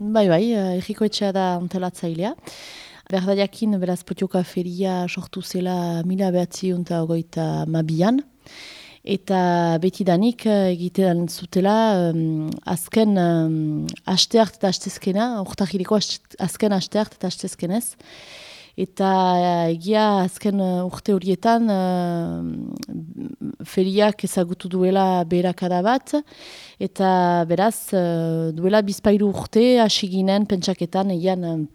Bai, bai, erriko etxea da antelatzailea. Berda jakin, beraz, potioka feria sortu zela mila behatzi unta ogoita mabian. Eta beti danik egitean zutela um, azken um, asteart eta astezkena, urtahiriko azken asteart eta astezkenez. Eta egia azken urte horietan feriak ezagutu duela berakada bat. Eta beraz, duela bizpairu urte hasi ginen pentsaketan egian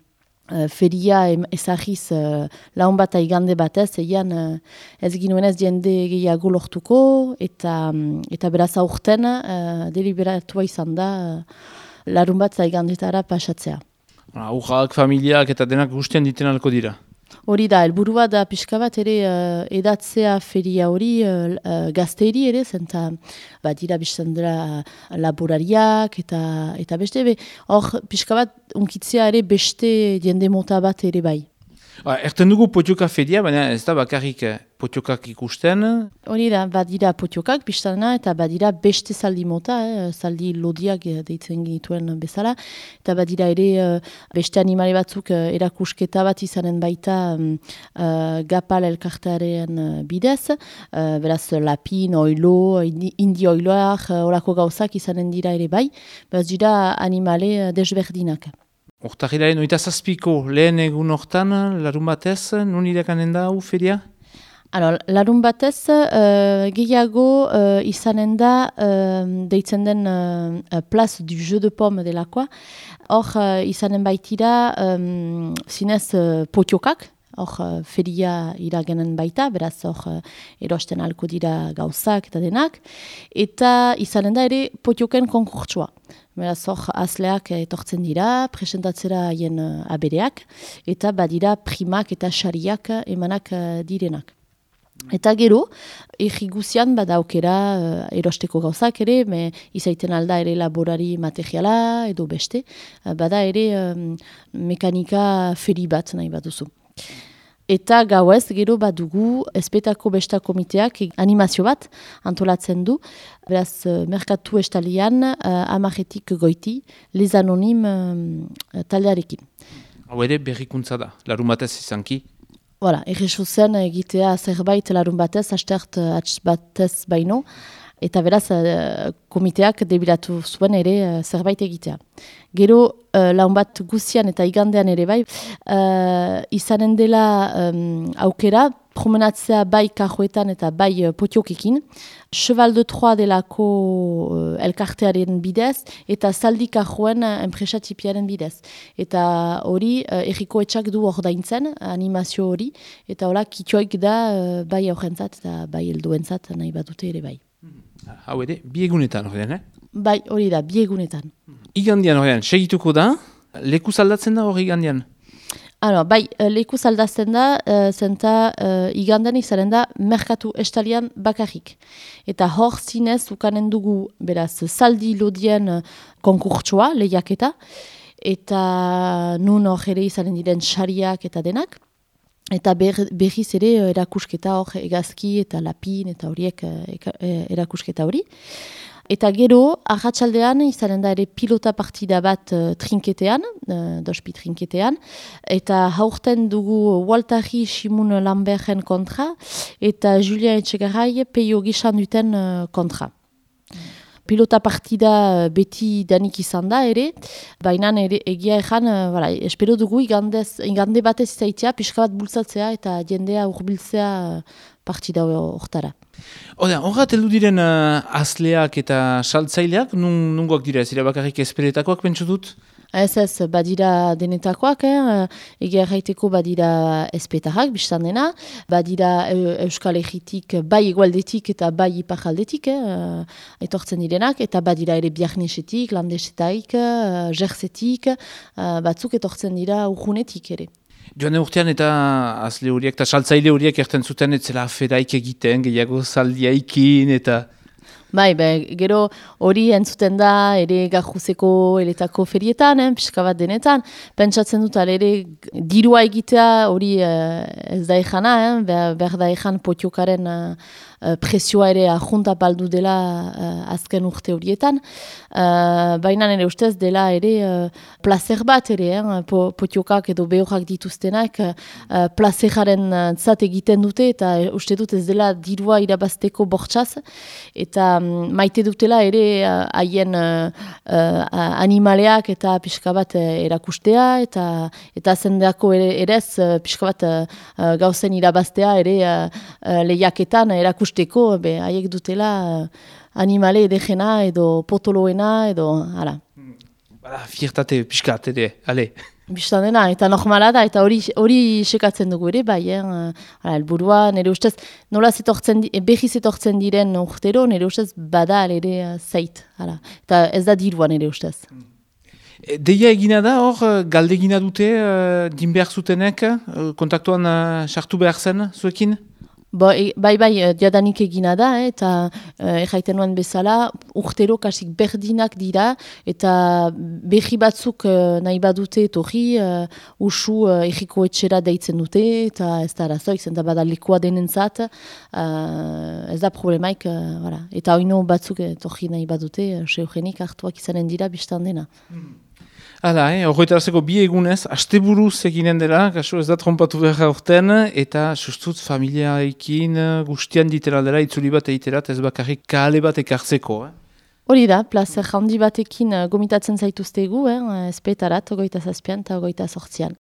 feria ezagiz uh, laun bat aigande batez, eian uh, ez ginuen ez jende gehiago lortuko, eta, um, eta beraz aurten uh, deliberatua izan da uh, larun bat aigandetara pasatzea. Aujak, familiak eta denak guztian diten alko dira? Hori da, elburua da pixka bat ere uh, edatzea feria hori uh, uh, gazteiri ere, zenta badira biztan dira laborariak eta, eta beste, hor pixka bat unkitzea ere beste jende mota bat ere bai. Ba, erten dugu potioka feria, baina ez da bakarrik eh, potiokak ikusten? Hori da, badira potiokak, biztana, eta badira beste zaldi mota, eh, zaldi lodiak eh, deitzen genituen bezala, eta badira ere eh, beste animale batzuk erakusketa bat izanen baita uh, gapal elkartearen bidez, uh, beraz lapin, oilo, indi oiloak, horako gauzak izanen dira ere bai, beraz dira animale desberdinak. Urtahiraren oita zazpiko lehen egun hortan, larun batez, nun irekanen da uferia? Alors, larun batez, uh, gehiago uh, izanen da uh, deitzen den uh, plaz du jeu de pomme delakoa. Hor uh, izanen baitira um, zinez uh, potiokak, hor uh, feria iragenen baita, beraz hor uh, erosten alko dira gauzak eta denak. Eta izanen da ere potioken konkurtsua. Beraz, hor, azleak etortzen dira, presentatzera haien abereak, eta badira primak eta xariak emanak direnak. Eta gero, egi guzian bada aukera uh, erosteko gauzak ere, me izaiten alda ere laborari materiala edo beste, bada ere um, mekanika feri bat nahi bat duzu. Eta gauez, gero bat dugu, espetako besta komiteak animazio bat antolatzen du. Beraz, merkatu estalian, uh, amaretik goiti, les anonim uh, taldearekin. Hau ere berrikuntza da, larun batez izanki? Voilà, erresu zen egitea zerbait larun batez, hastert atx batez baino eta beraz uh, komiteak debilatu zuen ere uh, zerbait egitea. Gero uh, laun bat guzian eta igandean ere bai, uh, izanen dela um, aukera, promenatzea bai kajoetan eta bai uh, potiokekin, Cheval de Troa delako uh, elkartearen bidez, eta zaldi kajoen uh, enpresatipiaren bidez. Eta hori, uh, erriko etxak du hor daintzen, animazio hori, eta hola, kitioik da uh, bai aurrentzat eta bai helduentzat nahi badute ere bai. Hau ere, biegunetan horrean, eh? Bai, hori da, biegunetan. Igandian horrean, segituko da, leku zaldatzen da hori igandian? Ano, bai, eh, leku zaldatzen da, uh, zenta uh, igandan izaren da, merkatu estalian bakarrik. Eta hor zinez, ukanen dugu, beraz, zaldi lodien uh, konkurtsua, lehiaketa, eta nun hor ere izaren diren xariak eta denak. Eta berriz ere eh, erakusketa hor egazki eta lapin eta horiek eh, eh, erakusketa hori. Eta gero, ahatsaldean izanen da ere pilota partida bat uh, trinketean, uh, dospi trinketean, eta haurten dugu Waltari Simun Lambergen kontra, eta Julia Etxegarai peio gisan duten kontra pilota partida eh, beti danik izan da ere, baina ere egia ezan, uh, espero dugu igandez, igande batez izaitzea, pixka bat bultzatzea eta jendea urbiltzea uh, partida hortara. Oda, horra teldu diren uh, azleak eta saltzaileak, nun, nungoak dira, ez bakarrik esperetakoak pentsu dut? Ez ez, badira denetakoak, eh? egia erraiteko badira espetarrak, biztan dena, badira Euskal Egitik bai igualdetik eta bai iparaldetik, eh? etortzen direnak, eta badira ere biarnesetik, landesetaik, uh, jersetik, uh, batzuk etortzen dira urgunetik ere. Joan urtean eta azle horiek eta saltzaile horiek erten zuten etzela aferaik egiten, gehiago zaldiaikin eta... Bai, bai, gero hori entzuten da ere gajuzeko eletako ferietan, eh, pixka bat denetan. Pentsatzen dut, ere dirua egitea hori eh, ez da ejana, eh, behar da ejan potiokaren uh, presioa ere ajunta baldu dela azken urte horietan. Uh, Baina ere ustez dela ere placer bat ere, eh? po, potiokak edo behorak dituztenak plazeraren zat egiten dute eta uste dut ez dela dirua irabazteko bortxaz eta um, maite dutela ere haien animaleak eta pixka bat erakustea eta eta zendeako ere erez pixka bat gauzen irabaztea ere uh, lehiaketan erakusteko haiek dutela animale edegena edo potoloena edo, ara. Bada, fiertate piskat, ere, ale. Bistan dena, eta normala da, eta hori hori sekatzen dugu ere, bai, eh? Ara, elburua, nire ustez, nola zetortzen, behi zetortzen diren urtero, nire ustez, bada ere uh, zait, ara. Eta ez da dirua nire ustez. E, deia egina da, hor, galde egina dute, uh, din behar zutenek, uh, kontaktuan sartu behar zen, zuekin? Ba, e, bai, bai, eh, diadanik egina da, eh, eta eh, erraiten nuen bezala, urtero kasik berdinak dira, eta behi batzuk eh, nahi badute etorri, uh, usu uh, erriko etxera deitzen dute, eta ez da arazo, izan da bada likua denentzat, uh, ez da problemaik, uh, eta oino batzuk etorri nahi badute, uh, seugenik hartuak izanen dira biztan dena. Hmm. Hala, eh, horretarazeko bi egunez, aste buruz eginen dela, kaso ez da trompatu behar urten, eta sustut familiaikin guztian ditera dela, itzuli bat eiterat ez bakarrik kale bat ekartzeko. Eh? Hori da, plazer handi batekin gomitatzen zaituztegu, eh, espetarat, ogoita zazpian eta ogoita sortzian.